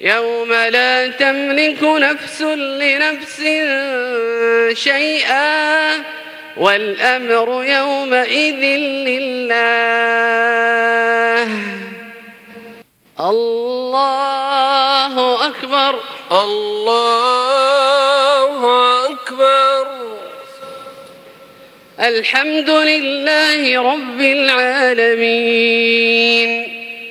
يوم لا تملك نفس لنفس شيئا والأمر يومئذ لله. الله أكبر. الله أكبر. الحمد لله رب العالمين.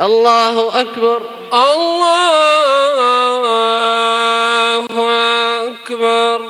الله أكبر الله أكبر